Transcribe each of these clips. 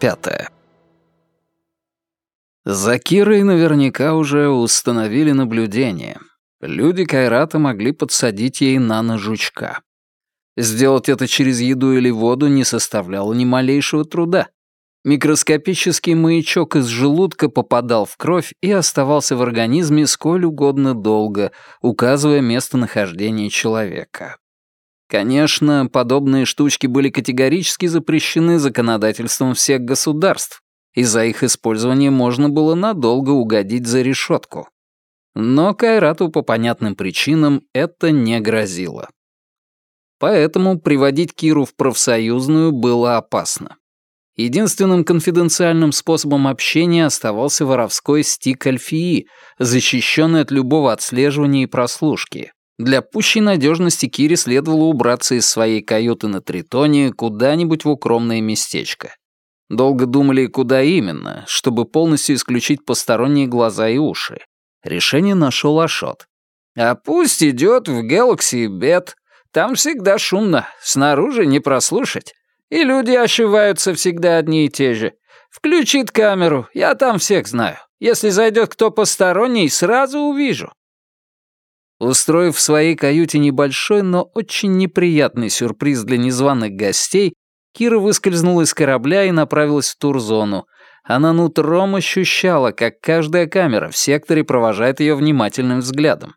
Пятая. За Кирой наверняка уже установили наблюдение. Люди Кайрата могли подсадить ей на нож жучка. Сделать это через еду или воду не составляло ни малейшего труда. Микроскопический маячок из желудка попадал в кровь и оставался в организме сколь угодно долго, указывая местонахождение человека. Конечно, подобные штучки были категорически запрещены законодательством всех государств, и за их использование можно было надолго угодить за решетку. Но Кайрату по понятным причинам это не грозило. Поэтому приводить Киру в профсоюзную было опасно. Единственным конфиденциальным способом общения оставался воровской стик Альфии, защищенный от любого отслеживания и прослушки. Для пущей надежности Кире следовало убраться из своей каюты на Тритоне куда-нибудь в укромное местечко. Долго думали, куда именно, чтобы полностью исключить посторонние глаза и уши. Решение нашел Ашот. «А пусть идет в Galaxy Бет. Там всегда шумно, снаружи не прослушать. И люди ошиваются всегда одни и те же. Включит камеру, я там всех знаю. Если зайдет кто посторонний, сразу увижу». Устроив в своей каюте небольшой, но очень неприятный сюрприз для незваных гостей, Кира выскользнула из корабля и направилась в турзону. Она нутром ощущала, как каждая камера в секторе провожает ее внимательным взглядом.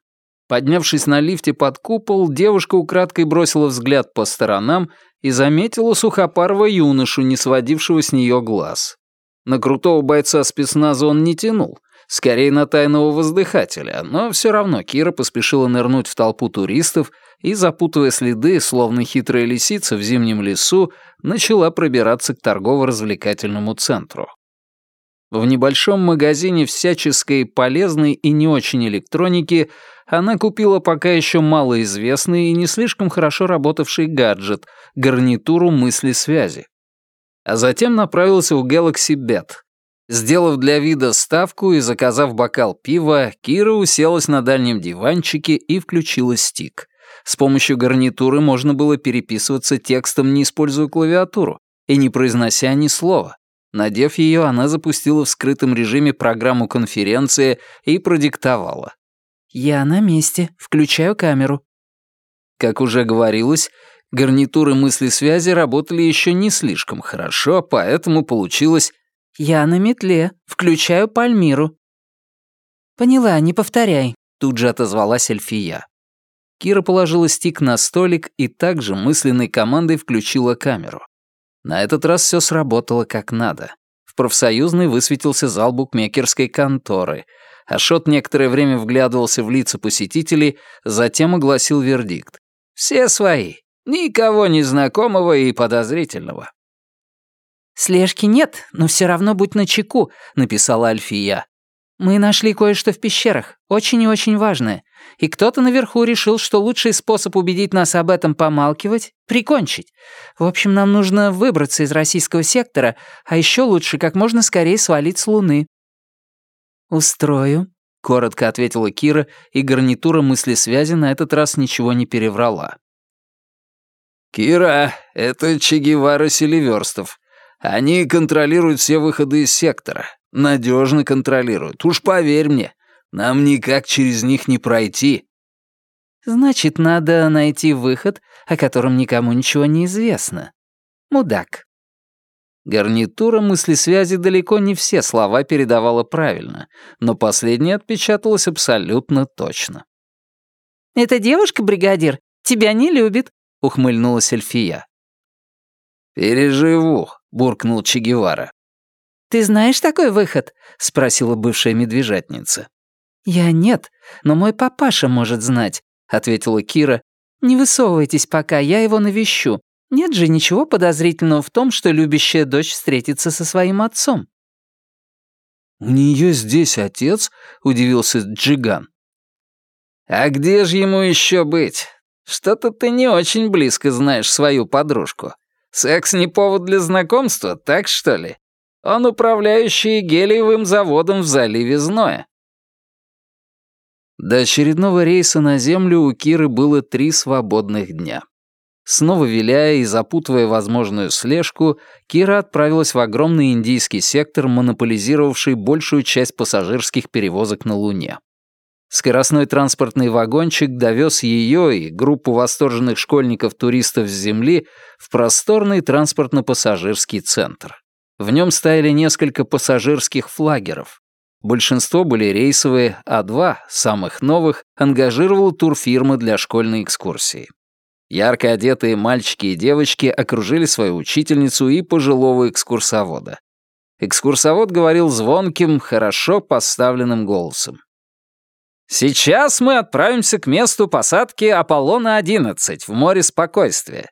Поднявшись на лифте под купол, девушка украдкой бросила взгляд по сторонам и заметила сухопарого юношу, не сводившего с нее глаз. На крутого бойца спецназа он не тянул, скорее на тайного воздыхателя, но все равно Кира поспешила нырнуть в толпу туристов и, запутывая следы, словно хитрая лисица в зимнем лесу, начала пробираться к торгово-развлекательному центру. В небольшом магазине всяческой полезной и не очень электроники она купила пока еще малоизвестный и не слишком хорошо работавший гаджет — гарнитуру мысли связи. А затем направился в Galaxy Bet. Сделав для вида ставку и заказав бокал пива, Кира уселась на дальнем диванчике и включила стик. С помощью гарнитуры можно было переписываться текстом, не используя клавиатуру и не произнося ни слова. Надев ее, она запустила в скрытом режиме программу конференции и продиктовала. «Я на месте. Включаю камеру». Как уже говорилось, гарнитуры мысли-связи работали еще не слишком хорошо, поэтому получилось «Я на метле. Включаю Пальмиру». «Поняла, не повторяй», — тут же отозвалась Эльфия. Кира положила стик на столик и также мысленной командой включила камеру. На этот раз все сработало как надо. В профсоюзной высветился зал букмекерской конторы — Ашот некоторое время вглядывался в лица посетителей, затем огласил вердикт. «Все свои. Никого незнакомого и подозрительного». «Слежки нет, но все равно будь начеку», — написала Альфия. «Мы нашли кое-что в пещерах, очень и очень важное, и кто-то наверху решил, что лучший способ убедить нас об этом помалкивать — прикончить. В общем, нам нужно выбраться из российского сектора, а еще лучше как можно скорее свалить с Луны. «Устрою», — коротко ответила Кира, и гарнитура мысли-связи на этот раз ничего не переврала. «Кира, это Че Гевара Селиверстов. Они контролируют все выходы из сектора. Надежно контролируют. Уж поверь мне, нам никак через них не пройти». «Значит, надо найти выход, о котором никому ничего не известно. Мудак». Гарнитура мысли-связи далеко не все слова передавала правильно, но последнее отпечаталось абсолютно точно. «Эта девушка, бригадир, тебя не любит», — ухмыльнулась Эльфия. «Переживу», — буркнул Че Гевара. «Ты знаешь такой выход?» — спросила бывшая медвежатница. «Я нет, но мой папаша может знать», — ответила Кира. «Не высовывайтесь пока, я его навещу. Нет же ничего подозрительного в том, что любящая дочь встретится со своим отцом. «У нее здесь отец?» — удивился Джиган. «А где же ему еще быть? Что-то ты не очень близко знаешь свою подружку. Секс не повод для знакомства, так что ли? Он управляющий гелиевым заводом в заливе Зноя». До очередного рейса на Землю у Киры было три свободных дня. Снова виляя и запутывая возможную слежку, Кира отправилась в огромный индийский сектор, монополизировавший большую часть пассажирских перевозок на Луне. Скоростной транспортный вагончик довез ее и группу восторженных школьников-туристов с Земли в просторный транспортно-пассажирский центр. В нем стояли несколько пассажирских флагеров. Большинство были рейсовые, а два, самых новых, ангажировала турфирма для школьной экскурсии. Ярко одетые мальчики и девочки окружили свою учительницу и пожилого экскурсовода. Экскурсовод говорил звонким, хорошо поставленным голосом. «Сейчас мы отправимся к месту посадки Аполлона-11 в море спокойствия.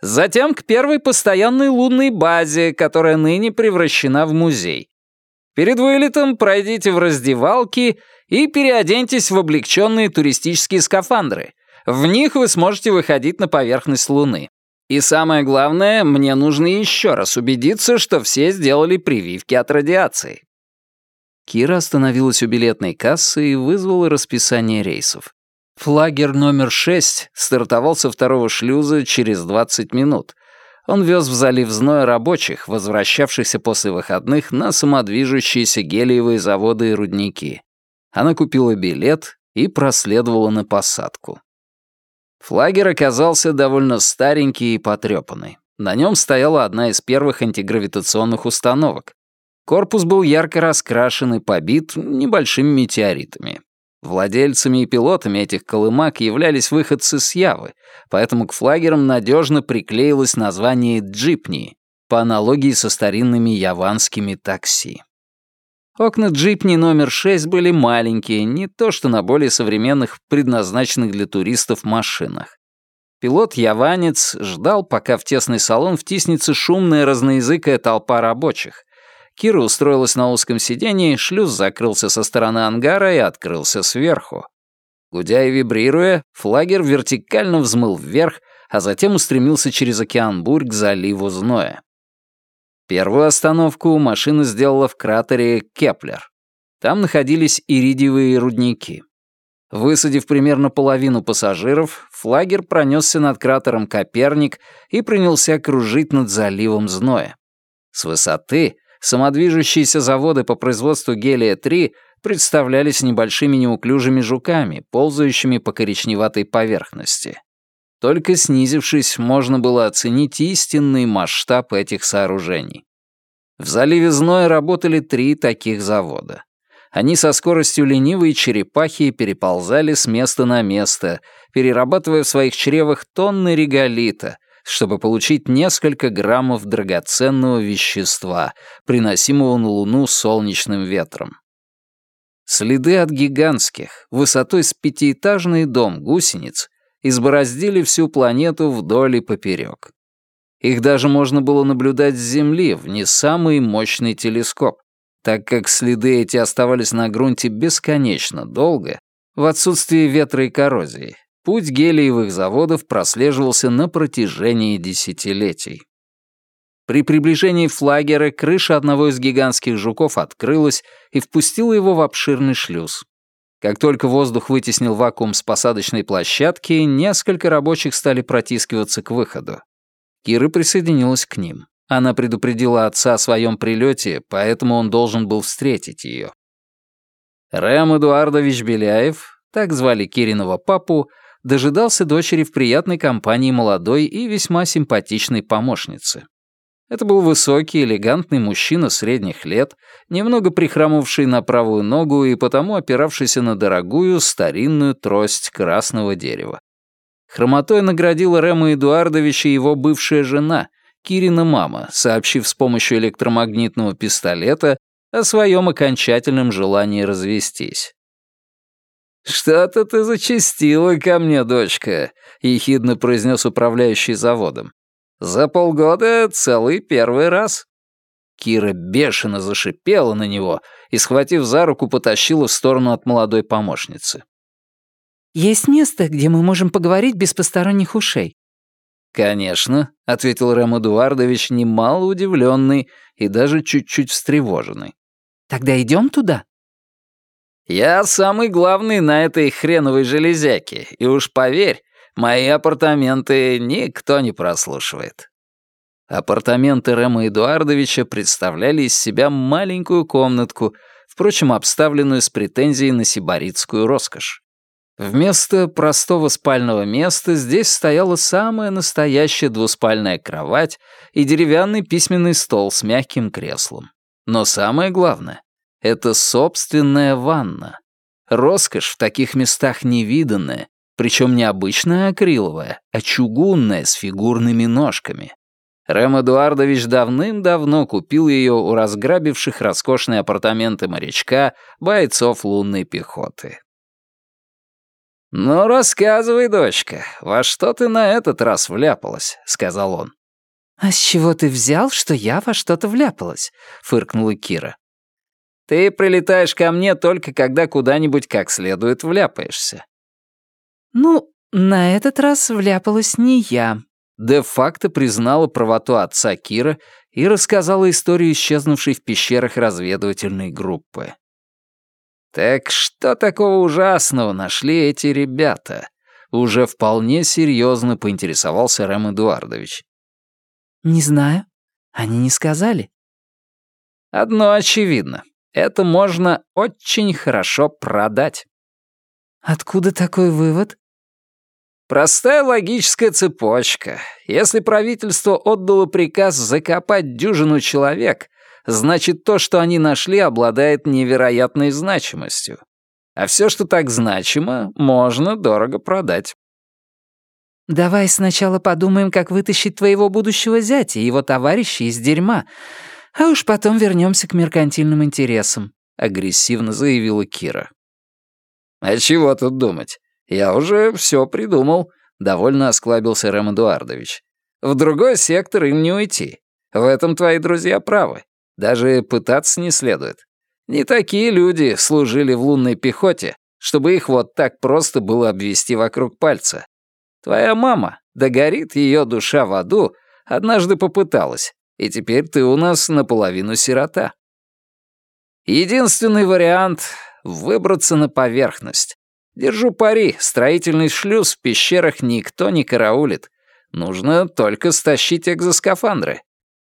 Затем к первой постоянной лунной базе, которая ныне превращена в музей. Перед вылетом пройдите в раздевалки и переоденьтесь в облегченные туристические скафандры — в них вы сможете выходить на поверхность Луны. И самое главное, мне нужно еще раз убедиться, что все сделали прививки от радиации». Кира остановилась у билетной кассы и вызвала расписание рейсов. Флагер номер 6 стартовал со второго шлюза через 20 минут. Он вез в залив зноя рабочих, возвращавшихся после выходных на самодвижущиеся гелиевые заводы и рудники. Она купила билет и проследовала на посадку. Флагер оказался довольно старенький и потрепанный. На нем стояла одна из первых антигравитационных установок. Корпус был ярко раскрашен и побит небольшими метеоритами. Владельцами и пилотами этих колымак являлись выходцы с Явы, поэтому к флагерам надежно приклеилось название «джипни» по аналогии со старинными яванскими такси. Окна джипни номер 6 были маленькие, не то что на более современных, предназначенных для туристов машинах. Пилот-яванец ждал, пока в тесный салон втиснется шумная разноязыкая толпа рабочих. Кира устроилась на узком сидении, шлюз закрылся со стороны ангара и открылся сверху. Гудя и вибрируя, флагер вертикально взмыл вверх, а затем устремился через океан бурь к заливу Зноя. Первую остановку машина сделала в кратере Кеплер. Там находились иридиевые рудники. Высадив примерно половину пассажиров, флагер пронесся над кратером Коперник и принялся кружить над заливом Зноя. С высоты самодвижущиеся заводы по производству гелия-3 представлялись небольшими неуклюжими жуками, ползающими по коричневатой поверхности. Только снизившись, можно было оценить истинный масштаб этих сооружений. В заливе Зноя работали три таких завода. Они со скоростью ленивой черепахи переползали с места на место, перерабатывая в своих чревах тонны реголита, чтобы получить несколько граммов драгоценного вещества, приносимого на Луну солнечным ветром. Следы от гигантских, высотой с пятиэтажный дом гусениц избороздили всю планету вдоль и поперек. Их даже можно было наблюдать с Земли в не самый мощный телескоп, так как следы эти оставались на грунте бесконечно долго, в отсутствие ветра и коррозии. Путь гелиевых заводов прослеживался на протяжении десятилетий. При приближении флагера крыша одного из гигантских жуков открылась и впустила его в обширный шлюз. Как только воздух вытеснил вакуум с посадочной площадки, несколько рабочих стали протискиваться к выходу. Кира присоединилась к ним. Она предупредила отца о своем прилете, поэтому он должен был встретить ее. Рэм Эдуардович Беляев, так звали Кириного папу, дожидался дочери в приятной компании молодой и весьма симпатичной помощницы. Это был высокий, элегантный мужчина средних лет, немного прихрамывший на правую ногу и потому опиравшийся на дорогую старинную трость красного дерева. Хромотой наградила Рема Эдуардовича его бывшая жена, Кирина мама, сообщив с помощью электромагнитного пистолета о своем окончательном желании развестись. «Что-то ты зачастила ко мне, дочка», — ехидно произнес управляющий заводом. За полгода целый первый раз». Кира бешено зашипела на него и, схватив за руку, потащила в сторону от молодой помощницы. «Есть место, где мы можем поговорить без посторонних ушей?» «Конечно», — ответил Рэм Эдуардович, немало удивленный и даже чуть-чуть встревоженный. «Тогда идем туда?» «Я самый главный на этой хреновой железяке, и уж поверь, Мои апартаменты никто не прослушивает». Апартаменты Рема Эдуардовича представляли из себя маленькую комнатку, впрочем, обставленную с претензией на сибаритскую роскошь. Вместо простого спального места здесь стояла самая настоящая двуспальная кровать и деревянный письменный стол с мягким креслом. Но самое главное — это собственная ванна. Роскошь в таких местах невиданная, причем не обычная акриловая, а чугунная с фигурными ножками. Рэм Эдуардович давным-давно купил ее у разграбивших роскошные апартаменты морячка бойцов лунной пехоты. «Ну, рассказывай, дочка, во что ты на этот раз вляпалась?» — сказал он. «А с чего ты взял, что я во что-то вляпалась?» — фыркнула Кира. «Ты прилетаешь ко мне только когда куда-нибудь как следует вляпаешься». «Ну, на этот раз вляпалась не я», де-факто признала правоту отца Кира и рассказала историю исчезнувшей в пещерах разведывательной группы. «Так что такого ужасного нашли эти ребята?» Уже вполне серьезно поинтересовался Рэм Эдуардович. «Не знаю. Они не сказали». «Одно очевидно. Это можно очень хорошо продать». «Откуда такой вывод?» Простая логическая цепочка. Если правительство отдало приказ закопать дюжину человек, значит то, что они нашли, обладает невероятной значимостью. А все, что так значимо, можно дорого продать. «Давай сначала подумаем, как вытащить твоего будущего зятя и его товарищей из дерьма, а уж потом вернемся к меркантильным интересам», — агрессивно заявила Кира. «А чего тут думать? «Я уже все придумал», — довольно осклабился Рэм Эдуардович. «В другой сектор им не уйти. В этом твои друзья правы. Даже пытаться не следует. Не такие люди служили в лунной пехоте, чтобы их вот так просто было обвести вокруг пальца. Твоя мама, да горит ее душа в аду, однажды попыталась, и теперь ты у нас наполовину сирота. Единственный вариант — выбраться на поверхность, Держу пари, строительный шлюз в пещерах никто не караулит. Нужно только стащить экзоскафандры.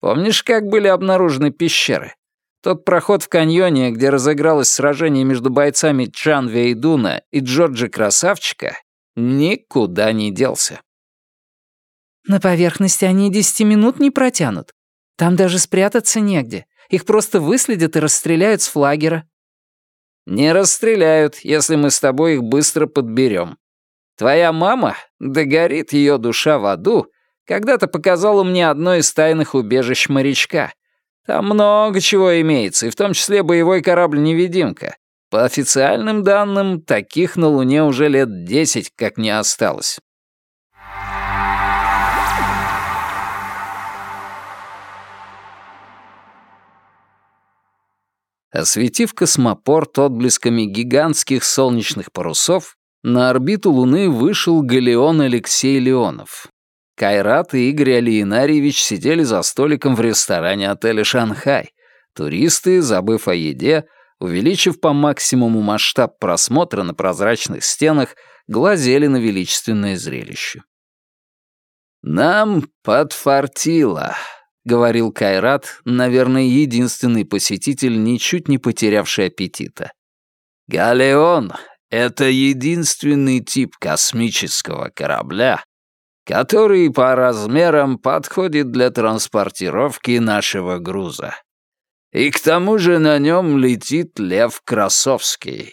Помнишь, как были обнаружены пещеры? Тот проход в каньоне, где разыгралось сражение между бойцами Чан Вейдуна и Джорджа Красавчика, никуда не делся. На поверхности они десяти минут не протянут. Там даже спрятаться негде. Их просто выследят и расстреляют с флагера. Не расстреляют, если мы с тобой их быстро подберем. Твоя мама, да горит ее душа в аду, когда-то показала мне одно из тайных убежищ морячка. Там много чего имеется, и в том числе боевой корабль-невидимка. По официальным данным, таких на Луне уже лет десять как не осталось. Осветив космопорт отблесками гигантских солнечных парусов, на орбиту Луны вышел галеон Алексей Леонов. Кайрат и Игорь Алиенарьевич сидели за столиком в ресторане отеля «Шанхай». Туристы, забыв о еде, увеличив по максимуму масштаб просмотра на прозрачных стенах, глазели на величественное зрелище. «Нам подфартило», — говорил Кайрат, наверное, единственный посетитель, ничуть не потерявший аппетита. «Галеон — это единственный тип космического корабля, который по размерам подходит для транспортировки нашего груза. И к тому же на нем летит Лев Красовский,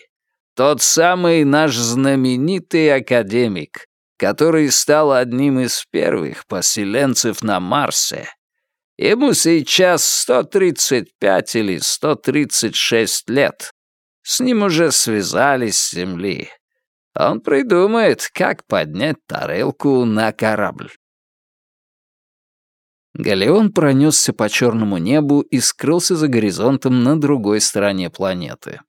тот самый наш знаменитый академик, который стал одним из первых поселенцев на Марсе Ему сейчас 135 или 136 лет. С ним уже связались с земли. Он придумает, как поднять тарелку на корабль. Галеон пронесся по черному небу и скрылся за горизонтом на другой стороне планеты.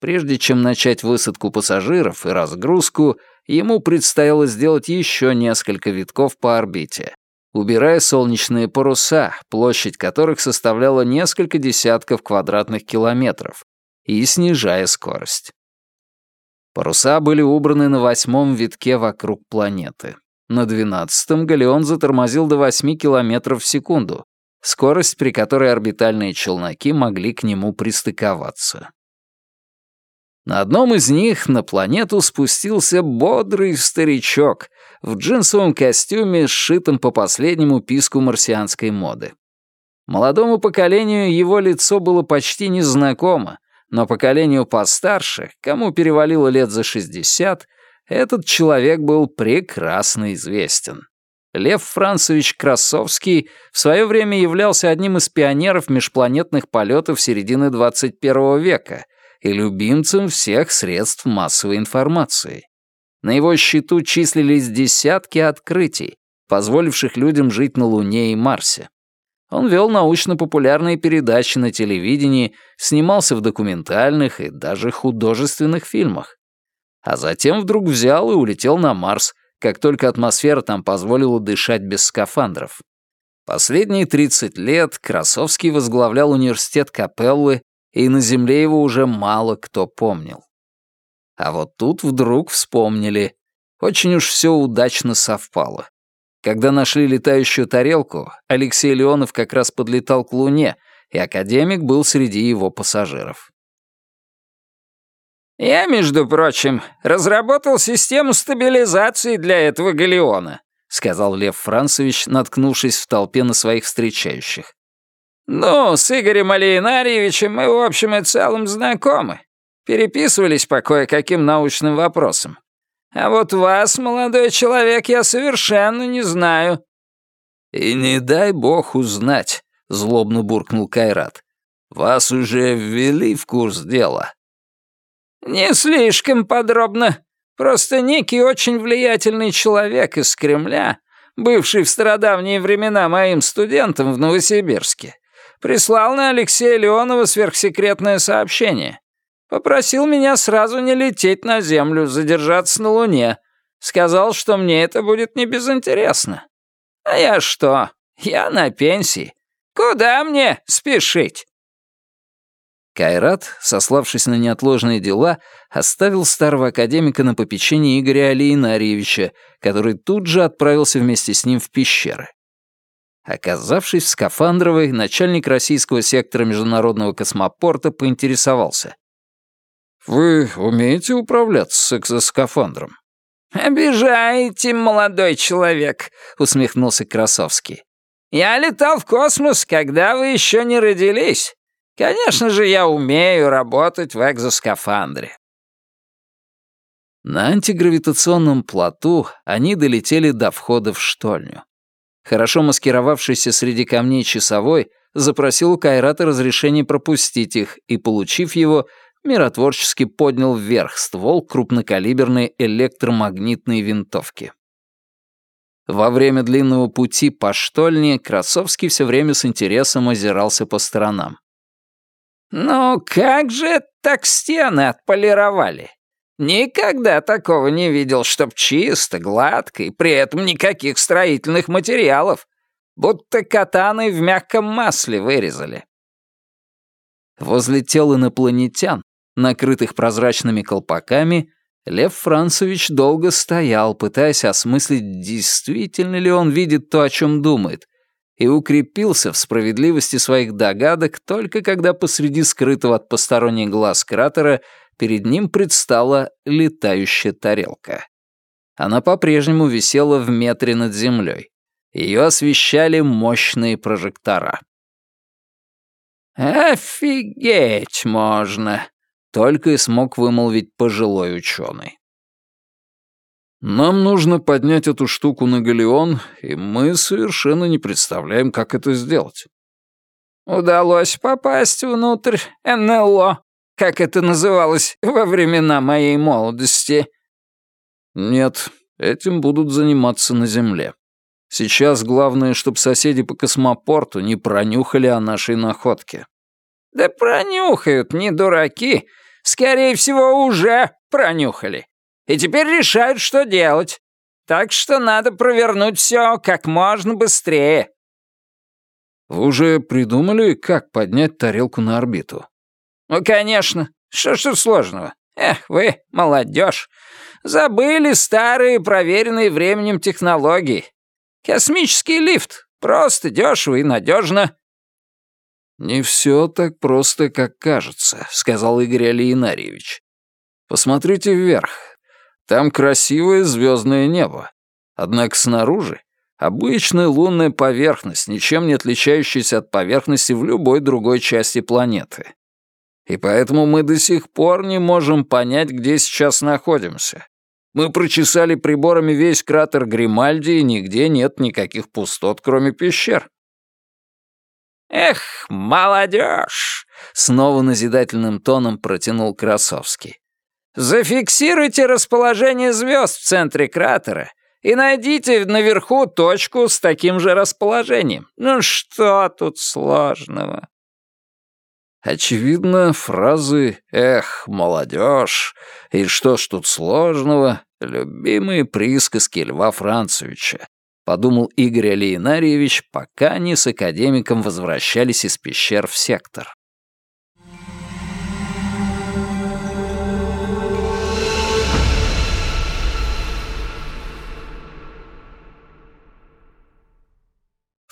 Прежде чем начать высадку пассажиров и разгрузку, ему предстояло сделать еще несколько витков по орбите убирая солнечные паруса, площадь которых составляла несколько десятков квадратных километров, и снижая скорость. Паруса были убраны на восьмом витке вокруг планеты. На двенадцатом Галеон затормозил до 8 километров в секунду, скорость, при которой орбитальные челноки могли к нему пристыковаться. На одном из них на планету спустился бодрый старичок в джинсовом костюме, сшитом по последнему писку марсианской моды. Молодому поколению его лицо было почти незнакомо, но поколению постарше, кому перевалило лет за 60, этот человек был прекрасно известен. Лев Францевич Красовский в свое время являлся одним из пионеров межпланетных полетов середины 21 века и любимцем всех средств массовой информации. На его счету числились десятки открытий, позволивших людям жить на Луне и Марсе. Он вел научно-популярные передачи на телевидении, снимался в документальных и даже художественных фильмах. А затем вдруг взял и улетел на Марс, как только атмосфера там позволила дышать без скафандров. Последние 30 лет Красовский возглавлял университет Капеллы, и на Земле его уже мало кто помнил. А вот тут вдруг вспомнили. Очень уж все удачно совпало. Когда нашли летающую тарелку, Алексей Леонов как раз подлетал к Луне, и академик был среди его пассажиров. «Я, между прочим, разработал систему стабилизации для этого галеона», сказал Лев Францевич, наткнувшись в толпе на своих встречающих. «Ну, с Игорем Алиенарьевичем мы, в общем и целом, знакомы. Переписывались по кое-каким научным вопросам. А вот вас, молодой человек, я совершенно не знаю». «И не дай бог узнать», — злобно буркнул Кайрат. «Вас уже ввели в курс дела». «Не слишком подробно. Просто некий очень влиятельный человек из Кремля, бывший в стародавние времена моим студентом в Новосибирске, прислал на Алексея Леонова сверхсекретное сообщение. Попросил меня сразу не лететь на Землю, задержаться на Луне. Сказал, что мне это будет не безинтересно. А я что? Я на пенсии. Куда мне спешить?» Кайрат, сославшись на неотложные дела, оставил старого академика на попечение Игоря Алиенарьевича, который тут же отправился вместе с ним в пещеры. Оказавшись в Скафандровой, начальник российского сектора международного космопорта поинтересовался. «Вы умеете управляться с экзоскафандром?» «Обижаете, молодой человек», — усмехнулся Красовский. «Я летал в космос, когда вы еще не родились. Конечно же, я умею работать в экзоскафандре». На антигравитационном плоту они долетели до входа в штольню. Хорошо маскировавшийся среди камней часовой запросил у Кайрата разрешение пропустить их и, получив его, миротворчески поднял вверх ствол крупнокалиберной электромагнитной винтовки. Во время длинного пути по штольне Красовский все время с интересом озирался по сторонам. «Ну как же так стены отполировали? Никогда такого не видел, чтоб чисто, гладко и при этом никаких строительных материалов. Будто катаны в мягком масле вырезали». Возле тел инопланетян накрытых прозрачными колпаками, Лев Францевич долго стоял, пытаясь осмыслить, действительно ли он видит то, о чем думает, и укрепился в справедливости своих догадок только когда посреди скрытого от посторонних глаз кратера перед ним предстала летающая тарелка. Она по-прежнему висела в метре над землей. Ее освещали мощные прожектора. «Офигеть можно!» Только и смог вымолвить пожилой ученый. Нам нужно поднять эту штуку на галеон, и мы совершенно не представляем, как это сделать. Удалось попасть внутрь НЛО, как это называлось во времена моей молодости. Нет, этим будут заниматься на Земле. Сейчас главное, чтобы соседи по космопорту не пронюхали о нашей находке. Да пронюхают, не дураки. Скорее всего, уже пронюхали. И теперь решают, что делать. Так что надо провернуть все как можно быстрее. Вы уже придумали, как поднять тарелку на орбиту? Ну, конечно. Что ж тут сложного? Эх вы, молодежь, забыли старые проверенные временем технологии. Космический лифт. Просто дешево и надежно. «Не все так просто, как кажется», — сказал Игорь Алиенарьевич. «Посмотрите вверх. Там красивое звездное небо. Однако снаружи обычная лунная поверхность, ничем не отличающаяся от поверхности в любой другой части планеты. И поэтому мы до сих пор не можем понять, где сейчас находимся. Мы прочесали приборами весь кратер Гримальди, и нигде нет никаких пустот, кроме пещер. «Эх, молодежь!» — снова назидательным тоном протянул Красовский. «Зафиксируйте расположение звезд в центре кратера и найдите наверху точку с таким же расположением. Ну что тут сложного?» Очевидно, фразы «эх, молодежь» и «что ж тут сложного» — любимые присказки Льва Францевича, подумал Игорь Алиенарьевич, пока они с академиком возвращались из пещер в сектор.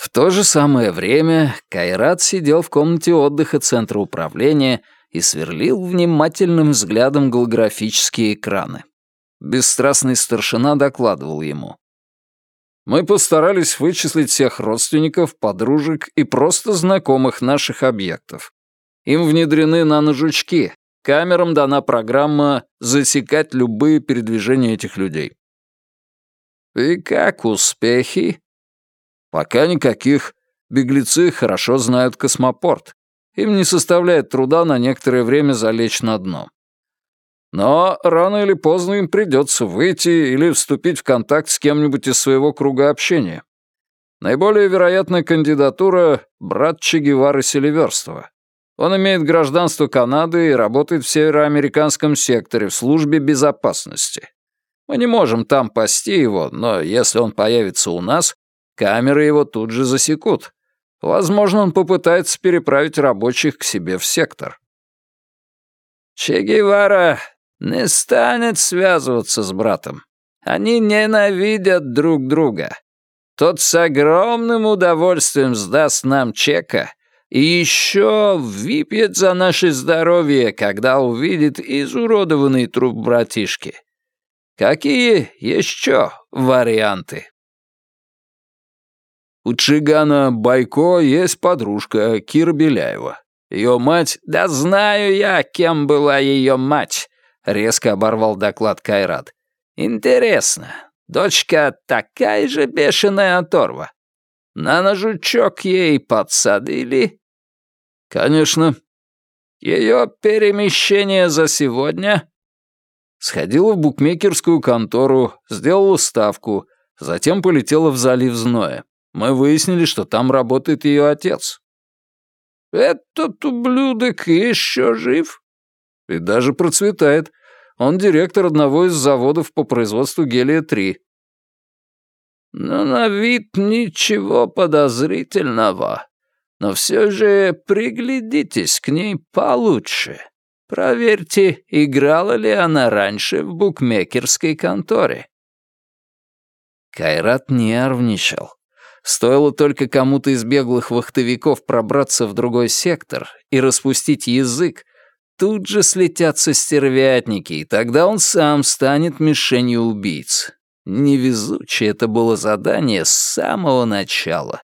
В то же самое время Кайрат сидел в комнате отдыха Центра управления и сверлил внимательным взглядом голографические экраны. Бесстрастный старшина докладывал ему. Мы постарались вычислить всех родственников, подружек и просто знакомых наших объектов. Им внедрены наножучки. Камерам дана программа засекать любые передвижения этих людей. И как успехи? Пока никаких. Беглецы хорошо знают космопорт. Им не составляет труда на некоторое время залечь на дно. Но рано или поздно им придется выйти или вступить в контакт с кем-нибудь из своего круга общения. Наиболее вероятная кандидатура — брат Че Гевары Селиверстова. Он имеет гражданство Канады и работает в североамериканском секторе в службе безопасности. Мы не можем там пасти его, но если он появится у нас, камеры его тут же засекут. Возможно, он попытается переправить рабочих к себе в сектор. Че Гевара не станет связываться с братом. Они ненавидят друг друга. Тот с огромным удовольствием сдаст нам чека и еще выпьет за наше здоровье, когда увидит изуродованный труп братишки. Какие еще варианты? У Чигана Байко есть подружка Кира Беляева. Ее мать... Да знаю я, кем была ее мать. Резко оборвал доклад Кайрат. «Интересно, дочка такая же бешеная оторва? На ножучок ей подсадили?» «Конечно». «Ее перемещение за сегодня?» Сходила в букмекерскую контору, сделала ставку, затем полетела в залив зноя. Мы выяснили, что там работает ее отец. «Этот ублюдок еще жив?» «И даже процветает. Он директор одного из заводов по производству гелия-3. «Ну, на вид ничего подозрительного. Но все же приглядитесь к ней получше. Проверьте, играла ли она раньше в букмекерской конторе». Кайрат нервничал. Стоило только кому-то из беглых вахтовиков пробраться в другой сектор и распустить язык, тут же слетятся стервятники, и тогда он сам станет мишенью убийц. Невезучее это было задание с самого начала.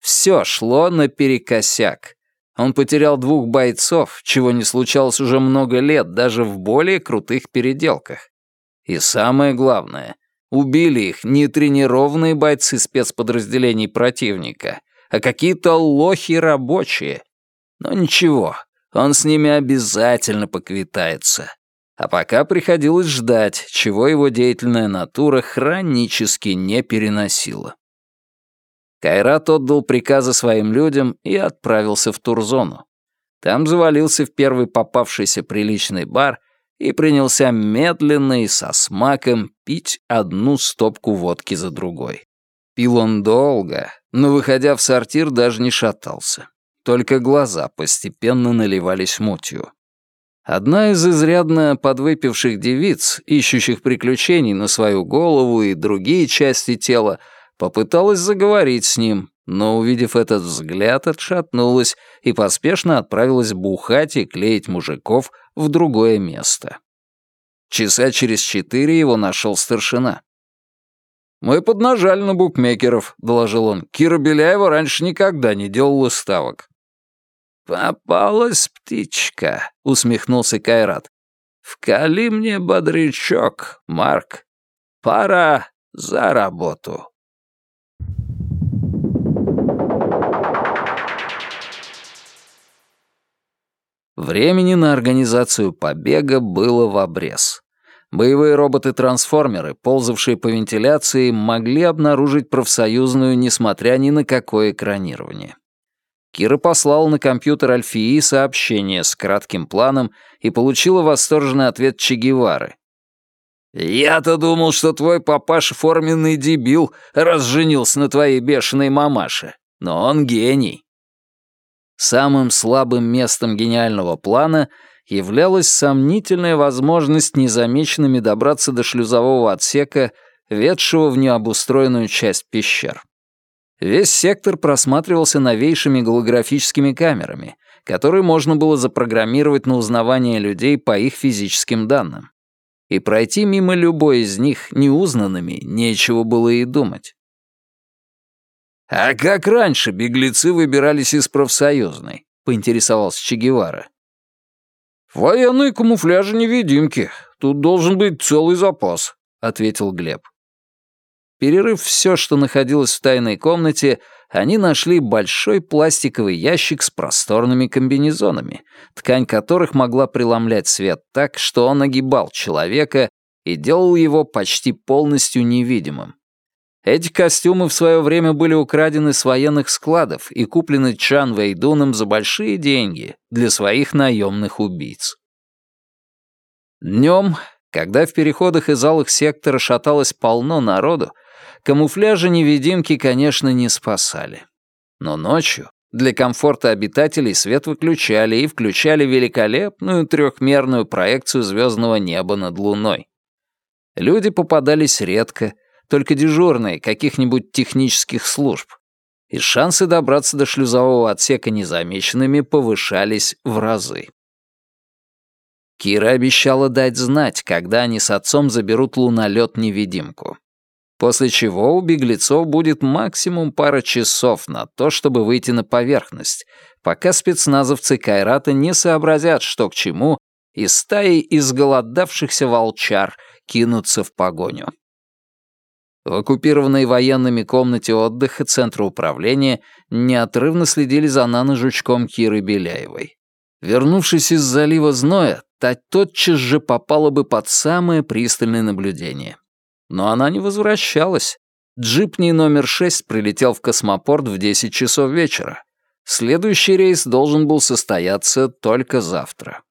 Все шло наперекосяк. Он потерял двух бойцов, чего не случалось уже много лет, даже в более крутых переделках. И самое главное, убили их не тренированные бойцы спецподразделений противника, а какие-то лохи рабочие. Но ничего, он с ними обязательно поквитается. А пока приходилось ждать, чего его деятельная натура хронически не переносила. Кайрат отдал приказы своим людям и отправился в турзону. Там завалился в первый попавшийся приличный бар и принялся медленно и со смаком пить одну стопку водки за другой. Пил он долго, но, выходя в сортир, даже не шатался. Только глаза постепенно наливались мутью. Одна из изрядно подвыпивших девиц, ищущих приключений на свою голову и другие части тела, попыталась заговорить с ним, но, увидев этот взгляд, отшатнулась и поспешно отправилась бухать и клеить мужиков в другое место. Часа через четыре его нашел старшина. «Мы поднажали на букмекеров», — доложил он. «Кира Беляева раньше никогда не делала ставок». «Попалась птичка», — усмехнулся Кайрат. «Вкали мне бодрячок, Марк. Пора за работу». Времени на организацию побега было в обрез. Боевые роботы-трансформеры, ползавшие по вентиляции, могли обнаружить профсоюзную, несмотря ни на какое экранирование. Кира послала на компьютер Альфии сообщение с кратким планом и получила восторженный ответ Че Гевары. «Я-то думал, что твой папаша форменный дебил, раз женился на твоей бешеной мамаше. Но он гений». Самым слабым местом гениального плана являлась сомнительная возможность незамеченными добраться до шлюзового отсека, ведшего в необустроенную часть пещер. Весь сектор просматривался новейшими голографическими камерами, которые можно было запрограммировать на узнавание людей по их физическим данным. И пройти мимо любой из них неузнанными нечего было и думать. «А как раньше беглецы выбирались из профсоюзной?» — поинтересовался Че Гевара. «Военные камуфляжи-невидимки. Тут должен быть целый запас», — ответил Глеб. Перерыв все, что находилось в тайной комнате, они нашли большой пластиковый ящик с просторными комбинезонами, ткань которых могла преломлять свет так, что он огибал человека и делал его почти полностью невидимым. Эти костюмы в свое время были украдены с военных складов и куплены Чан Вейдуном за большие деньги для своих наемных убийц. Днем, когда в переходах и залах сектора шаталось полно народу, камуфляжи-невидимки, конечно, не спасали. Но ночью для комфорта обитателей свет выключали и включали великолепную трехмерную проекцию звездного неба над Луной. Люди попадались редко — только дежурные каких-нибудь технических служб, и шансы добраться до шлюзового отсека незамеченными повышались в разы. Кира обещала дать знать, когда они с отцом заберут лунолет-невидимку. После чего у беглецов будет максимум пара часов на то, чтобы выйти на поверхность, пока спецназовцы Кайрата не сообразят, что к чему, и стаи изголодавшихся волчар кинутся в погоню. В оккупированной военными комнате отдыха Центра управления неотрывно следили за нано-жучком Киры Беляевой. Вернувшись из залива зноя, та тотчас же попала бы под самое пристальное наблюдение. Но она не возвращалась. Джипни номер 6 прилетел в космопорт в 10 часов вечера. Следующий рейс должен был состояться только завтра.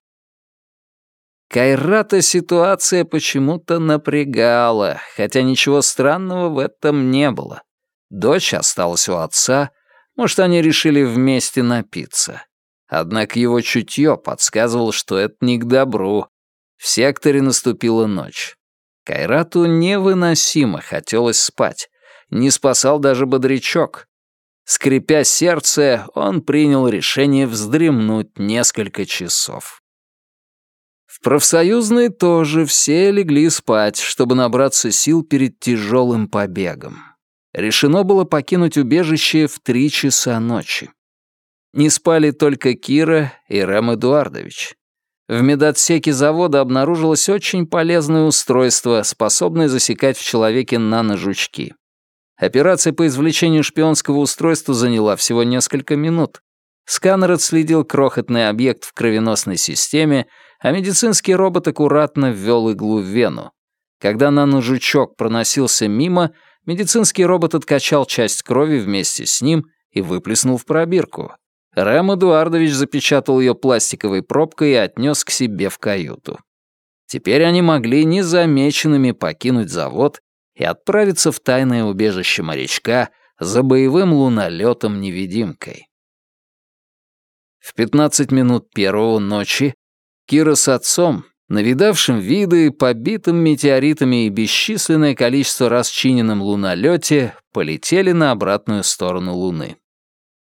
Кайрата ситуация почему-то напрягала, хотя ничего странного в этом не было. Дочь осталась у отца, может, они решили вместе напиться. Однако его чутье подсказывало, что это не к добру. В секторе наступила ночь. Кайрату невыносимо хотелось спать. Не спасал даже бодрячок. Скрипя сердце, он принял решение вздремнуть несколько часов. В профсоюзные тоже все легли спать, чтобы набраться сил перед тяжелым побегом. Решено было покинуть убежище в три часа ночи. Не спали только Кира и Рэм Эдуардович. В медотсеке завода обнаружилось очень полезное устройство, способное засекать в человеке наножучки. Операция по извлечению шпионского устройства заняла всего несколько минут. Сканер отследил крохотный объект в кровеносной системе а медицинский робот аккуратно ввел иглу в вену. Когда наножучок проносился мимо, медицинский робот откачал часть крови вместе с ним и выплеснул в пробирку. Рэм Эдуардович запечатал ее пластиковой пробкой и отнес к себе в каюту. Теперь они могли незамеченными покинуть завод и отправиться в тайное убежище морячка за боевым лунолетом-невидимкой. В 15 минут первого ночи Кира с отцом, навидавшим виды, побитым метеоритами и бесчисленное количество раз чиненным лунолете, полетели на обратную сторону Луны.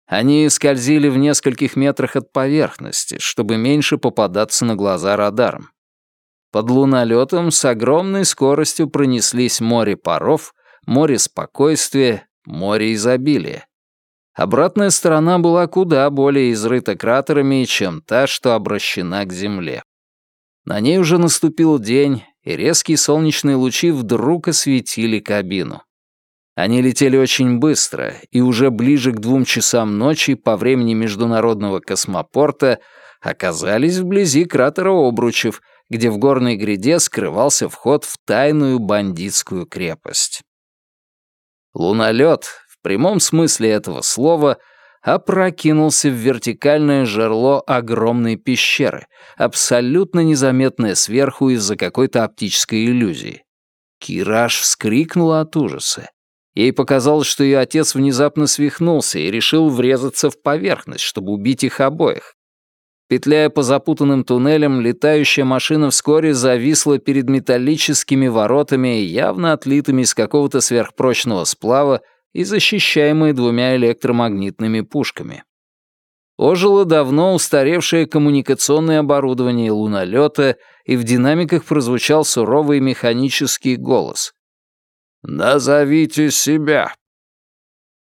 Они скользили в нескольких метрах от поверхности, чтобы меньше попадаться на глаза радарам. Под лунолетом с огромной скоростью пронеслись море паров, море спокойствия, море изобилия. Обратная сторона была куда более изрыта кратерами, чем та, что обращена к Земле. На ней уже наступил день, и резкие солнечные лучи вдруг осветили кабину. Они летели очень быстро, и уже ближе к двум часам ночи по времени международного космопорта оказались вблизи кратера Обручев, где в горной гряде скрывался вход в тайную бандитскую крепость. Лунолет, в прямом смысле этого слова, опрокинулся в вертикальное жерло огромной пещеры, абсолютно незаметное сверху из-за какой-то оптической иллюзии. Кираж вскрикнула от ужаса. Ей показалось, что ее отец внезапно свихнулся и решил врезаться в поверхность, чтобы убить их обоих. Петляя по запутанным туннелям, летающая машина вскоре зависла перед металлическими воротами, явно отлитыми из какого-то сверхпрочного сплава и защищаемые двумя электромагнитными пушками. Ожило давно устаревшее коммуникационное оборудование лунолета, и в динамиках прозвучал суровый механический голос. «Назовите себя».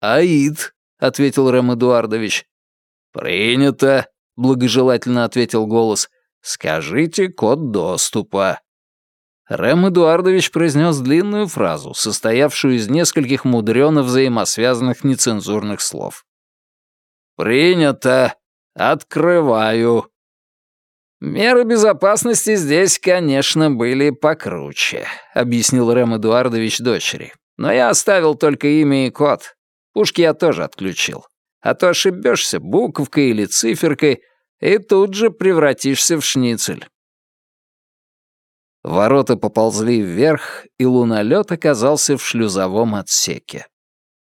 «Аид», — ответил Рэм Эдуардович. «Принято», — благожелательно ответил голос. «Скажите код доступа». Рэм Эдуардович произнес длинную фразу, состоявшую из нескольких мудрено взаимосвязанных нецензурных слов. «Принято. Открываю». «Меры безопасности здесь, конечно, были покруче», — объяснил Рэм Эдуардович дочери. «Но я оставил только имя и код. Пушки я тоже отключил. А то ошибешься буковкой или циферкой, и тут же превратишься в шницель». Ворота поползли вверх, и лунолет оказался в шлюзовом отсеке.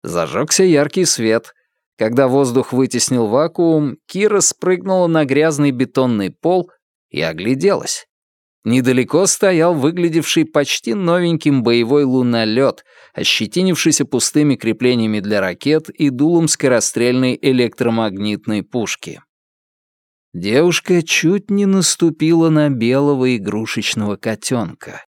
Зажегся яркий свет. Когда воздух вытеснил вакуум, Кира спрыгнула на грязный бетонный пол и огляделась. Недалеко стоял выглядевший почти новеньким боевой лунолет, ощетинившийся пустыми креплениями для ракет и дулом скорострельной электромагнитной пушки. Девушка чуть не наступила на белого игрушечного котенка.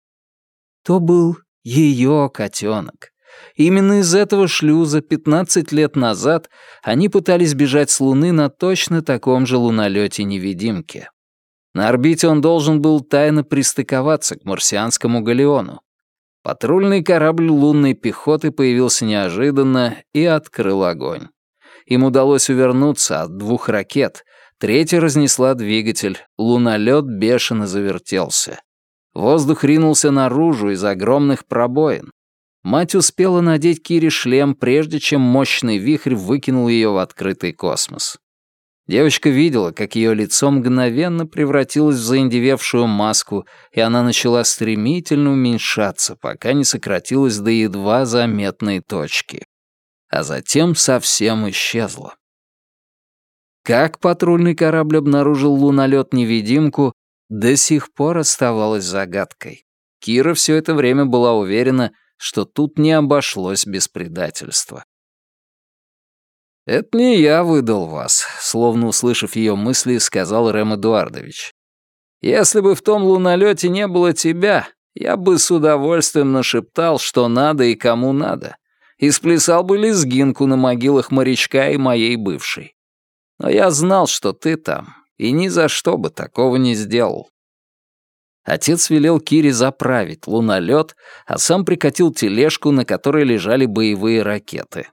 То был ее котенок. Именно из этого шлюза 15 лет назад они пытались бежать с Луны на точно таком же лунолете-невидимке. На орбите он должен был тайно пристыковаться к марсианскому галеону. Патрульный корабль лунной пехоты появился неожиданно и открыл огонь. Им удалось увернуться от двух ракет, Третья разнесла двигатель, лунолет бешено завертелся. Воздух ринулся наружу из огромных пробоин. Мать успела надеть Кире шлем, прежде чем мощный вихрь выкинул ее в открытый космос. Девочка видела, как ее лицо мгновенно превратилось в заиндевевшую маску, и она начала стремительно уменьшаться, пока не сократилась до едва заметной точки. А затем совсем исчезла. Как патрульный корабль обнаружил лунолет-невидимку, до сих пор оставалось загадкой. Кира все это время была уверена, что тут не обошлось без предательства. «Это не я выдал вас», — словно услышав ее мысли, сказал Рэм Эдуардович. «Если бы в том лунолете не было тебя, я бы с удовольствием нашептал, что надо и кому надо, и сплясал бы лезгинку на могилах морячка и моей бывшей. Но я знал, что ты там, и ни за что бы такого не сделал. Отец велел Кире заправить лунолет, а сам прикатил тележку, на которой лежали боевые ракеты.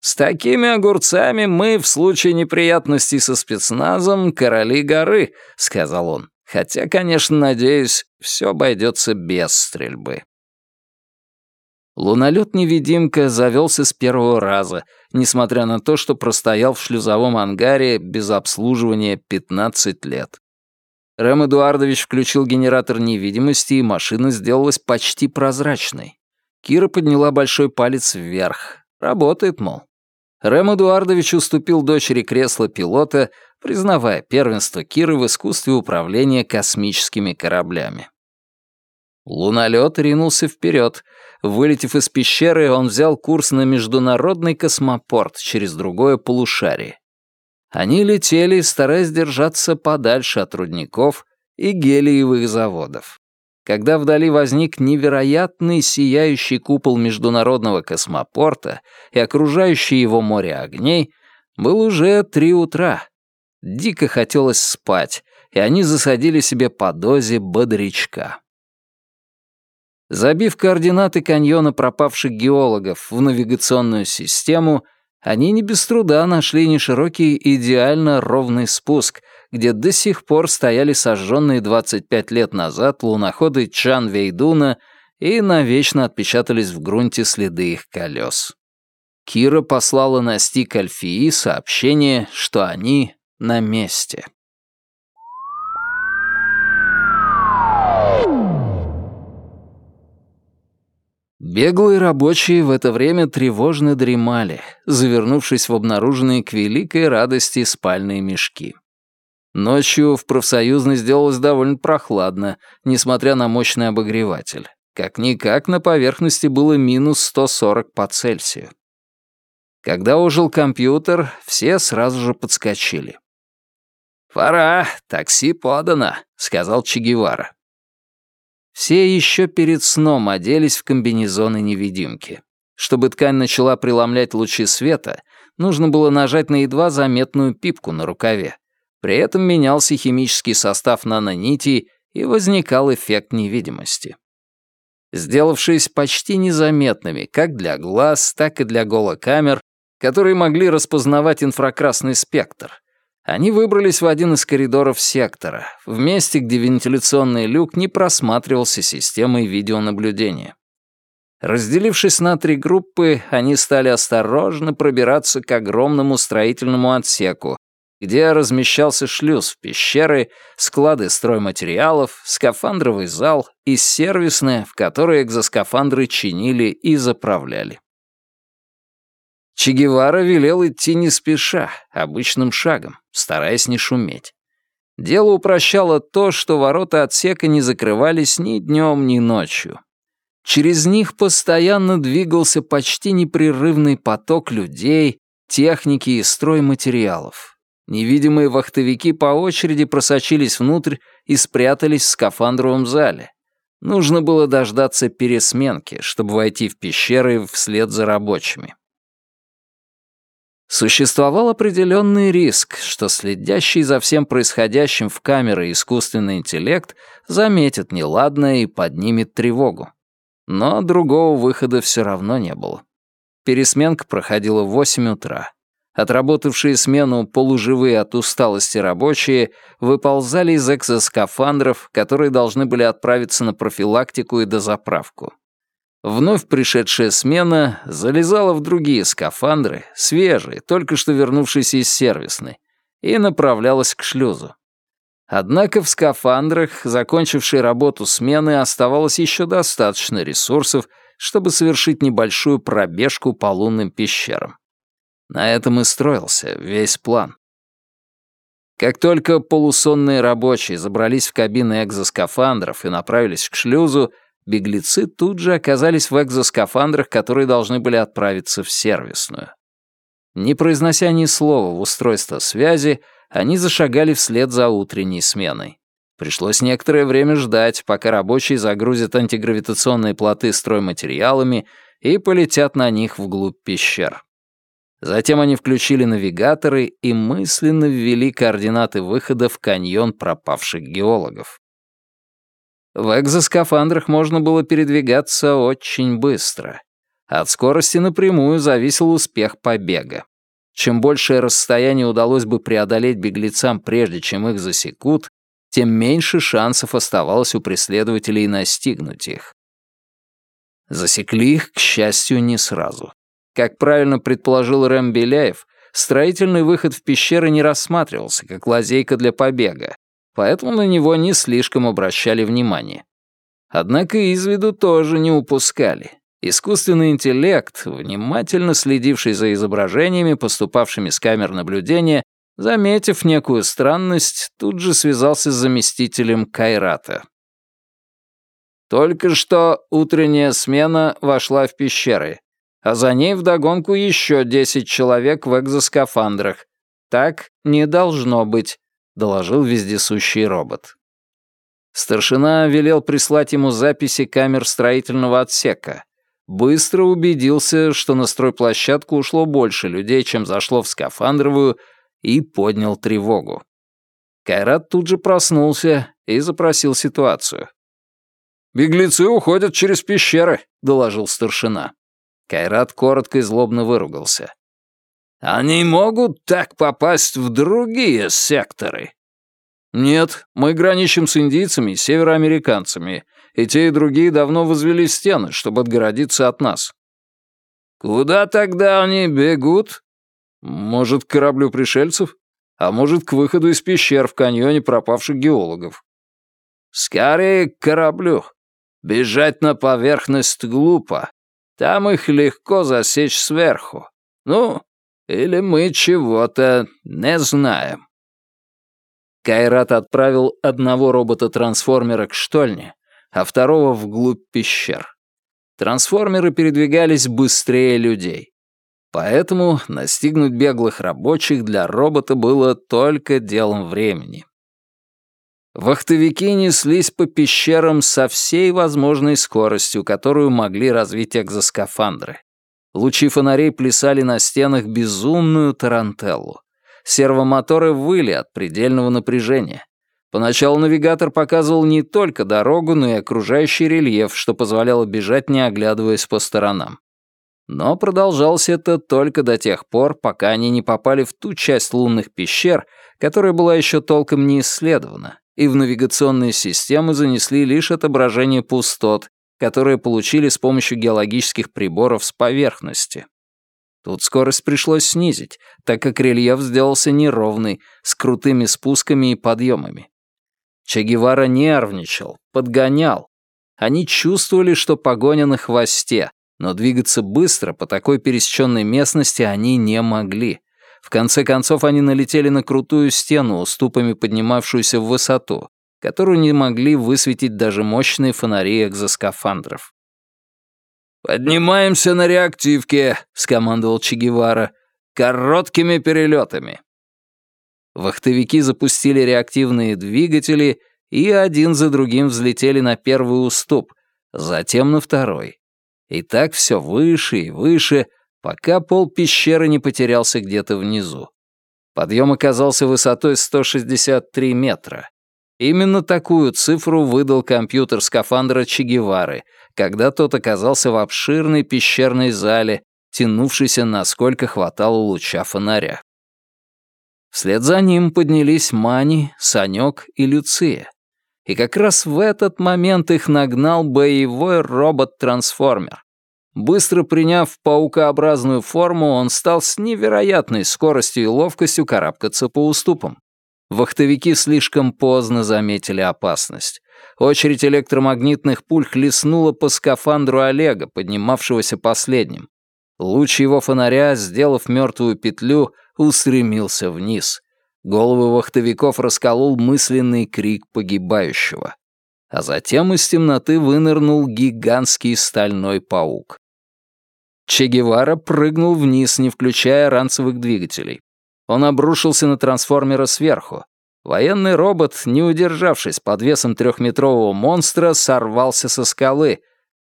«С такими огурцами мы, в случае неприятностей со спецназом, короли горы», — сказал он. «Хотя, конечно, надеюсь, все обойдется без стрельбы». Лунолет-невидимка завелся с первого раза, несмотря на то, что простоял в шлюзовом ангаре без обслуживания 15 лет. Рэм Эдуардович включил генератор невидимости, и машина сделалась почти прозрачной. Кира подняла большой палец вверх. Работает, мол. Рэм Эдуардович уступил дочери кресло пилота, признавая первенство Киры в искусстве управления космическими кораблями. Лунолёт ринулся вперед. Вылетев из пещеры, он взял курс на международный космопорт через другое полушарие. Они летели, стараясь держаться подальше от рудников и гелиевых заводов. Когда вдали возник невероятный сияющий купол международного космопорта и окружающее его море огней, был уже три утра. Дико хотелось спать, и они засадили себе по дозе бодрячка. Забив координаты каньона пропавших геологов в навигационную систему, они не без труда нашли неширокий идеально ровный спуск, где до сих пор стояли сожженные 25 лет назад луноходы Чан Вейдуна и навечно отпечатались в грунте следы их колес. Кира послала на стик Альфии сообщение, что они на месте. Беглые рабочие в это время тревожно дремали, завернувшись в обнаруженные к великой радости спальные мешки. Ночью в профсоюзной сделалось довольно прохладно, несмотря на мощный обогреватель. Как-никак на поверхности было минус 140 по Цельсию. Когда ожил компьютер, все сразу же подскочили. «Пора, такси подано», — сказал Че Гевара. Все еще перед сном оделись в комбинезоны-невидимки. Чтобы ткань начала преломлять лучи света, нужно было нажать на едва заметную пипку на рукаве. При этом менялся химический состав нанонитей, и возникал эффект невидимости. Сделавшись почти незаметными как для глаз, так и для голокамер, которые могли распознавать инфракрасный спектр, они выбрались в один из коридоров сектора, в месте, где вентиляционный люк не просматривался системой видеонаблюдения. Разделившись на три группы, они стали осторожно пробираться к огромному строительному отсеку, где размещался шлюз в пещеры, склады стройматериалов, скафандровый зал и сервисная, в которой экзоскафандры чинили и заправляли. Че Гевара велел идти не спеша, обычным шагом, стараясь не шуметь. Дело упрощало то, что ворота отсека не закрывались ни днем, ни ночью. Через них постоянно двигался почти непрерывный поток людей, техники и стройматериалов. Невидимые вахтовики по очереди просочились внутрь и спрятались в скафандровом зале. Нужно было дождаться пересменки, чтобы войти в пещеры вслед за рабочими. Существовал определенный риск, что следящий за всем происходящим в камере искусственный интеллект заметит неладное и поднимет тревогу. Но другого выхода все равно не было. Пересменка проходила в 8 утра. Отработавшие смену полуживые от усталости рабочие выползали из экзоскафандров, которые должны были отправиться на профилактику и дозаправку. Вновь пришедшая смена залезала в другие скафандры, свежие, только что вернувшиеся из сервисной, и направлялась к шлюзу. Однако в скафандрах, закончившей работу смены, оставалось еще достаточно ресурсов, чтобы совершить небольшую пробежку по лунным пещерам. На этом и строился весь план. Как только полусонные рабочие забрались в кабины экзоскафандров и направились к шлюзу, беглецы тут же оказались в экзоскафандрах, которые должны были отправиться в сервисную. Не произнося ни слова в устройство связи, они зашагали вслед за утренней сменой. Пришлось некоторое время ждать, пока рабочие загрузят антигравитационные плоты стройматериалами и полетят на них вглубь пещер. Затем они включили навигаторы и мысленно ввели координаты выхода в каньон пропавших геологов. В экзоскафандрах можно было передвигаться очень быстро. От скорости напрямую зависел успех побега. Чем большее расстояние удалось бы преодолеть беглецам, прежде чем их засекут, тем меньше шансов оставалось у преследователей настигнуть их. Засекли их, к счастью, не сразу. Как правильно предположил Рэм Беляев, строительный выход в пещеры не рассматривался как лазейка для побега, поэтому на него не слишком обращали внимание. Однако из виду тоже не упускали. Искусственный интеллект, внимательно следивший за изображениями, поступавшими с камер наблюдения, заметив некую странность, тут же связался с заместителем Кайрата. Только что утренняя смена вошла в пещеры, а за ней вдогонку еще десять человек в экзоскафандрах. Так не должно быть, доложил вездесущий робот. Старшина велел прислать ему записи камер строительного отсека, быстро убедился, что на стройплощадку ушло больше людей, чем зашло в скафандровую, и поднял тревогу. Кайрат тут же проснулся и запросил ситуацию. «Беглецы уходят через пещеры», — доложил старшина. Кайрат коротко и злобно выругался. «Они могут так попасть в другие секторы?» «Нет, мы граничим с индийцами и североамериканцами, и те, и другие давно возвели стены, чтобы отгородиться от нас». «Куда тогда они бегут?» «Может, к кораблю пришельцев? А может, к выходу из пещер в каньоне пропавших геологов?» «Скорее к кораблю. Бежать на поверхность глупо. Там их легко засечь сверху. Ну, или мы чего-то не знаем». Кайрат отправил одного робота-трансформера к штольне, а второго вглубь пещер. Трансформеры передвигались быстрее людей. Поэтому настигнуть беглых рабочих для робота было только делом времени. Вахтовики неслись по пещерам со всей возможной скоростью, которую могли развить экзоскафандры. Лучи фонарей плясали на стенах безумную тарантеллу. Сервомоторы выли от предельного напряжения. Поначалу навигатор показывал не только дорогу, но и окружающий рельеф, что позволяло бежать, не оглядываясь по сторонам. Но продолжалось это только до тех пор, пока они не попали в ту часть лунных пещер, которая была еще толком не исследована, и в навигационные системы занесли лишь отображение пустот, которые получили с помощью геологических приборов с поверхности. Тут скорость пришлось снизить, так как рельеф сделался неровный, с крутыми спусками и подъемами. Че Гевара нервничал, подгонял. Они чувствовали, что погоня на хвосте, но двигаться быстро по такой пересеченной местности они не могли. В конце концов они налетели на крутую стену, уступами поднимавшуюся в высоту, которую не могли высветить даже мощные фонари экзоскафандров. «Поднимаемся на реактивке», — скомандовал Че Гевара, — «короткими перелетами». Вахтовики запустили реактивные двигатели и один за другим взлетели на первый уступ, затем на второй. И так все выше и выше, пока пол пещеры не потерялся где-то внизу. Подъем оказался высотой 163 метра. Именно такую цифру выдал компьютер скафандра Че Гевары, когда тот оказался в обширной пещерной зале, тянувшейся насколько хватало луча фонаря. Вслед за ним поднялись Мани, Санек и Люция. И как раз в этот момент их нагнал боевой робот-трансформер. Быстро приняв паукообразную форму, он стал с невероятной скоростью и ловкостью карабкаться по уступам. Вахтовики слишком поздно заметили опасность. Очередь электромагнитных пуль хлестнула по скафандру Олега, поднимавшегося последним. Луч его фонаря, сделав мертвую петлю, устремился вниз. Головы вахтовиков расколол мысленный крик погибающего. А затем из темноты вынырнул гигантский стальной паук. Че Гевара прыгнул вниз, не включая ранцевых двигателей. Он обрушился на трансформера сверху. Военный робот, не удержавшись под весом трехметрового монстра, сорвался со скалы,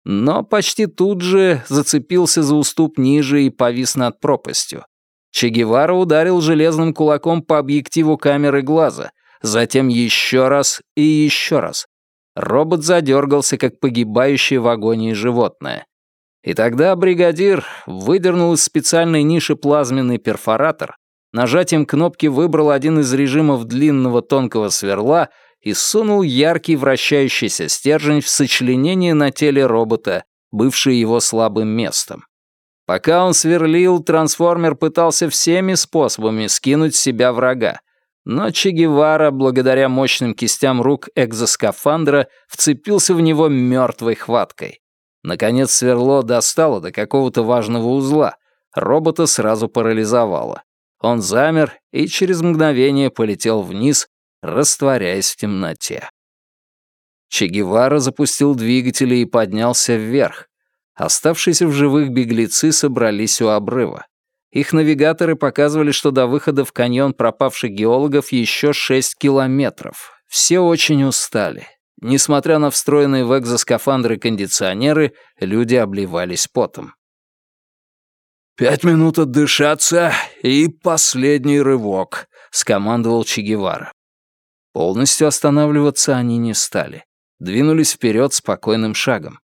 но почти тут же зацепился за уступ ниже и повис над пропастью. Че Гевара ударил железным кулаком по объективу камеры глаза, затем еще раз и еще раз. Робот задергался, как погибающее в агонии животное. И тогда бригадир выдернул из специальной ниши плазменный перфоратор, нажатием кнопки выбрал один из режимов длинного тонкого сверла и сунул яркий вращающийся стержень в сочленение на теле робота, бывшее его слабым местом. Пока он сверлил, трансформер пытался всеми способами скинуть с себя врага. Но Че Гевара, благодаря мощным кистям рук экзоскафандра, вцепился в него мертвой хваткой. Наконец сверло достало до какого-то важного узла. Робота сразу парализовало. Он замер и через мгновение полетел вниз, растворяясь в темноте. Че Гевара запустил двигатели и поднялся вверх. Оставшиеся в живых беглецы собрались у обрыва. Их навигаторы показывали, что до выхода в каньон пропавших геологов еще 6 километров. Все очень устали. Несмотря на встроенные в экзоскафандры кондиционеры, люди обливались потом. «Пять минут отдышаться и последний рывок», — скомандовал Че Гевара. Полностью останавливаться они не стали. Двинулись вперед спокойным шагом.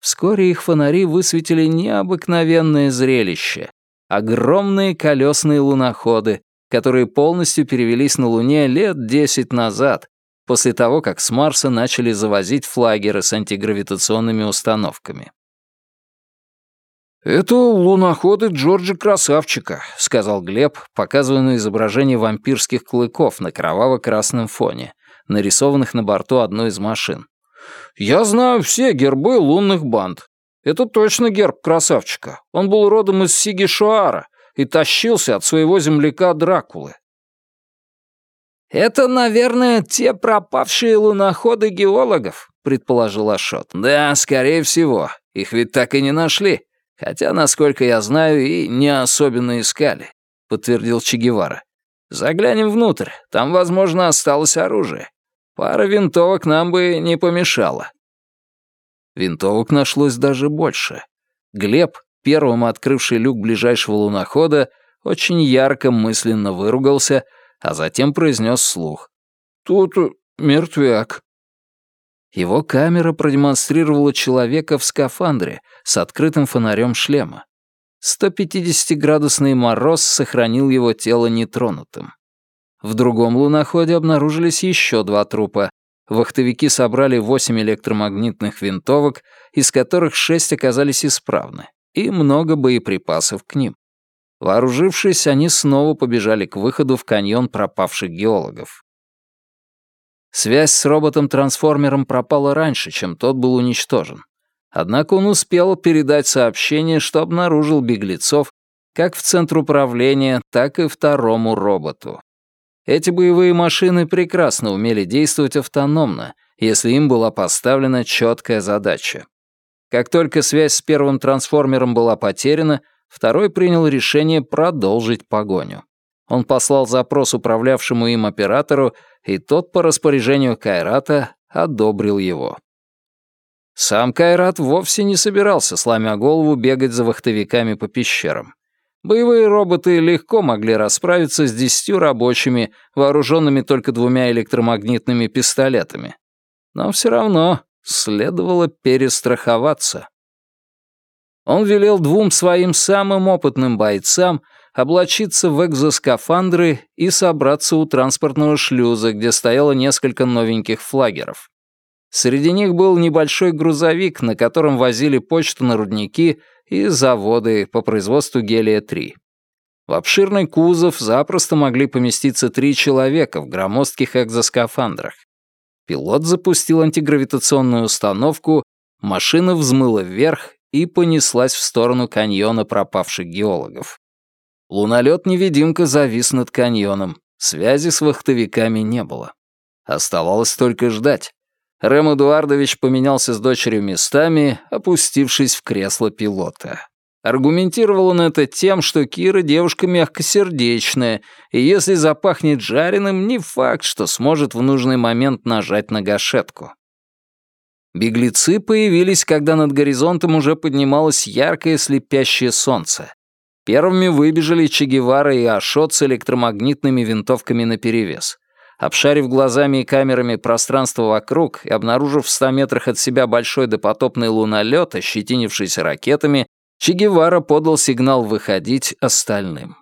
Вскоре их фонари высветили необыкновенное зрелище. Огромные колесные луноходы, которые полностью перевелись на Луне лет десять назад, после того, как с Марса начали завозить флагеры с антигравитационными установками. «Это луноходы Джорджа Красавчика», — сказал Глеб, показывая на изображение вампирских клыков на кроваво-красном фоне, нарисованных на борту одной из машин. «Я знаю все гербы лунных банд. Это точно герб Красавчика. Он был родом из Сигишуара и тащился от своего земляка Дракулы. «Это, наверное, те пропавшие луноходы геологов», — предположил Ашот. «Да, скорее всего. Их ведь так и не нашли. Хотя, насколько я знаю, и не особенно искали», — подтвердил Че. «Заглянем внутрь. Там, возможно, осталось оружие. Пара винтовок нам бы не помешала». Винтовок нашлось даже больше. Глеб, первым открывший люк ближайшего лунохода, очень ярко мысленно выругался — а затем произнес слух. «Тут мертвяк». Его камера продемонстрировала человека в скафандре с открытым фонарем шлема. 150-градусный мороз сохранил его тело нетронутым. В другом луноходе обнаружились еще два трупа. Вахтовики собрали восемь электромагнитных винтовок, из которых шесть оказались исправны, и много боеприпасов к ним. Вооружившись, они снова побежали к выходу в каньон пропавших геологов. Связь с роботом-трансформером пропала раньше, чем тот был уничтожен. Однако он успел передать сообщение, что обнаружил беглецов как в центр управления, так и второму роботу. Эти боевые машины прекрасно умели действовать автономно, если им была поставлена четкая задача. Как только связь с первым трансформером была потеряна, Второй принял решение продолжить погоню. Он послал запрос управлявшему им оператору, и тот по распоряжению Кайрата одобрил его. Сам Кайрат вовсе не собирался, сломя голову, бегать за вахтовиками по пещерам. Боевые роботы легко могли расправиться с десятью рабочими, вооруженными только двумя электромагнитными пистолетами. Но все равно следовало перестраховаться. Он велел двум своим самым опытным бойцам облачиться в экзоскафандры и собраться у транспортного шлюза, где стояло несколько новеньких флагеров. Среди них был небольшой грузовик, на котором возили почту на рудники и заводы по производству гелия-3. В обширный кузов запросто могли поместиться три человека в громоздких экзоскафандрах. Пилот запустил антигравитационную установку, машина взмыла вверх и понеслась в сторону каньона пропавших геологов. Лунолет-невидимка завис над каньоном. Связи с вахтовиками не было. Оставалось только ждать. Рэм Эдуардович поменялся с дочерью местами, опустившись в кресло пилота. Аргументировал он это тем, что Кира девушка мягкосердечная, и если запахнет жареным, не факт, что сможет в нужный момент нажать на гашетку. Беглецы появились, когда над горизонтом уже поднималось яркое слепящее солнце. Первыми выбежали Че Гевара и Ашот с электромагнитными винтовками наперевес. Обшарив глазами и камерами пространство вокруг и обнаружив в ста метрах от себя большой допотопный лунолет, ощетинившийся ракетами, Че Гевара подал сигнал выходить остальным.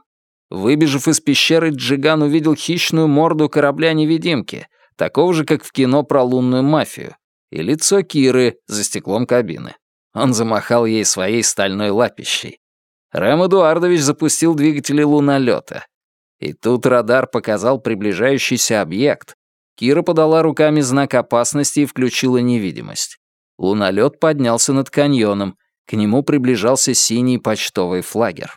Выбежав из пещеры, Джиган увидел хищную морду корабля-невидимки, такого же, как в кино про лунную мафию, и лицо Киры за стеклом кабины. Он замахал ей своей стальной лапищей. Рэм Эдуардович запустил двигатели лунолета. И тут радар показал приближающийся объект. Кира подала руками знак опасности и включила невидимость. Лунолет поднялся над каньоном. К нему приближался синий почтовый флагер.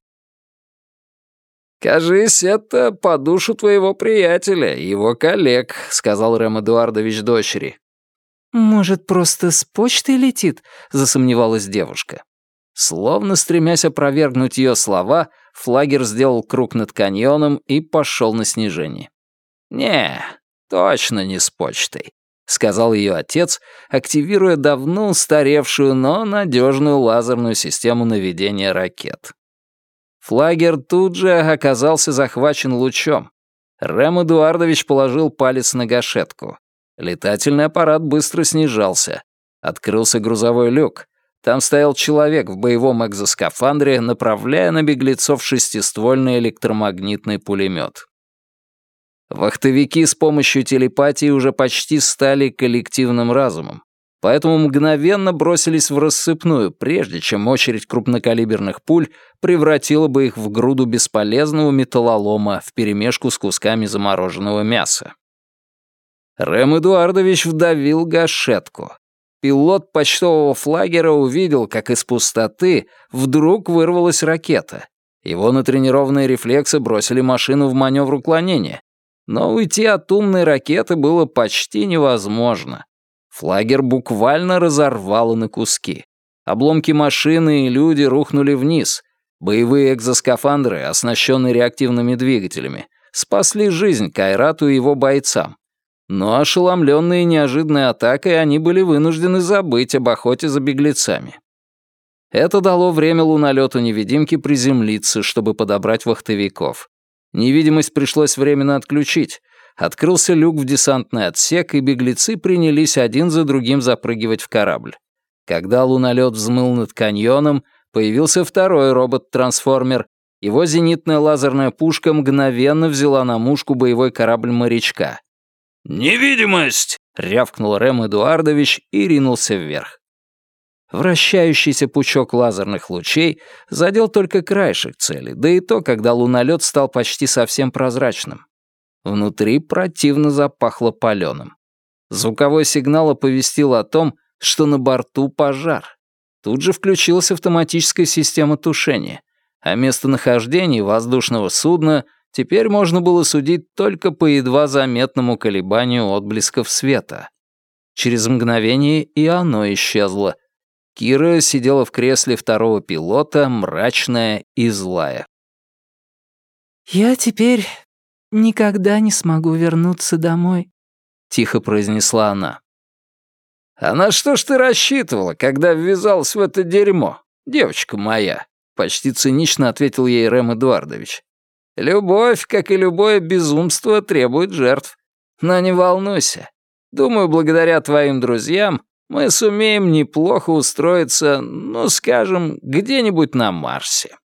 «Кажись, это по душу твоего приятеля, его коллег», — сказал Рэм Эдуардович дочери. «Может, просто с почтой летит?» — засомневалась девушка. Словно стремясь опровергнуть ее слова, флагер сделал круг над каньоном и пошел на снижение. «Не, точно не с почтой», — сказал ее отец, активируя давно устаревшую, но надежную лазерную систему наведения ракет. Флагер тут же оказался захвачен лучом. Рэм Эдуардович положил палец на гашетку. Летательный аппарат быстро снижался. Открылся грузовой люк. Там стоял человек в боевом экзоскафандре, направляя на беглецов шестиствольный электромагнитный пулемет. Вахтовики с помощью телепатии уже почти стали коллективным разумом поэтому мгновенно бросились в рассыпную, прежде чем очередь крупнокалиберных пуль превратила бы их в груду бесполезного металлолома вперемешку с кусками замороженного мяса. Рэм Эдуардович вдавил гашетку. Пилот почтового флагера увидел, как из пустоты вдруг вырвалась ракета. Его натренированные рефлексы бросили машину в маневр уклонения. Но уйти от умной ракеты было почти невозможно. Флагер буквально разорвало на куски. Обломки машины и люди рухнули вниз. Боевые экзоскафандры, оснащенные реактивными двигателями, спасли жизнь Кайрату и его бойцам. Но ошеломленные неожиданной атакой, они были вынуждены забыть об охоте за беглецами. Это дало время лунолету-невидимке приземлиться, чтобы подобрать вахтовиков. Невидимость пришлось временно отключить, Открылся люк в десантный отсек, и беглецы принялись один за другим запрыгивать в корабль. Когда лунолет взмыл над каньоном, появился второй робот-трансформер. Его зенитная лазерная пушка мгновенно взяла на мушку боевой корабль морячка. «Невидимость!» — рявкнул Рэм Эдуардович и ринулся вверх. Вращающийся пучок лазерных лучей задел только краешек цели, да и то, когда лунолет стал почти совсем прозрачным. Внутри противно запахло паленым. Звуковой сигнал оповестил о том, что на борту пожар. Тут же включилась автоматическая система тушения, а местонахождение воздушного судна теперь можно было судить только по едва заметному колебанию отблесков света. Через мгновение и оно исчезло. Кира сидела в кресле второго пилота, мрачная и злая. «Я теперь никогда не смогу вернуться домой», — тихо произнесла она. «А на что ж ты рассчитывала, когда ввязалась в это дерьмо, девочка моя?» — почти цинично ответил ей Рэм Эдуардович. «Любовь, как и любое безумство, требует жертв. Но не волнуйся. Думаю, благодаря твоим друзьям мы сумеем неплохо устроиться, ну, скажем, где-нибудь на Марсе».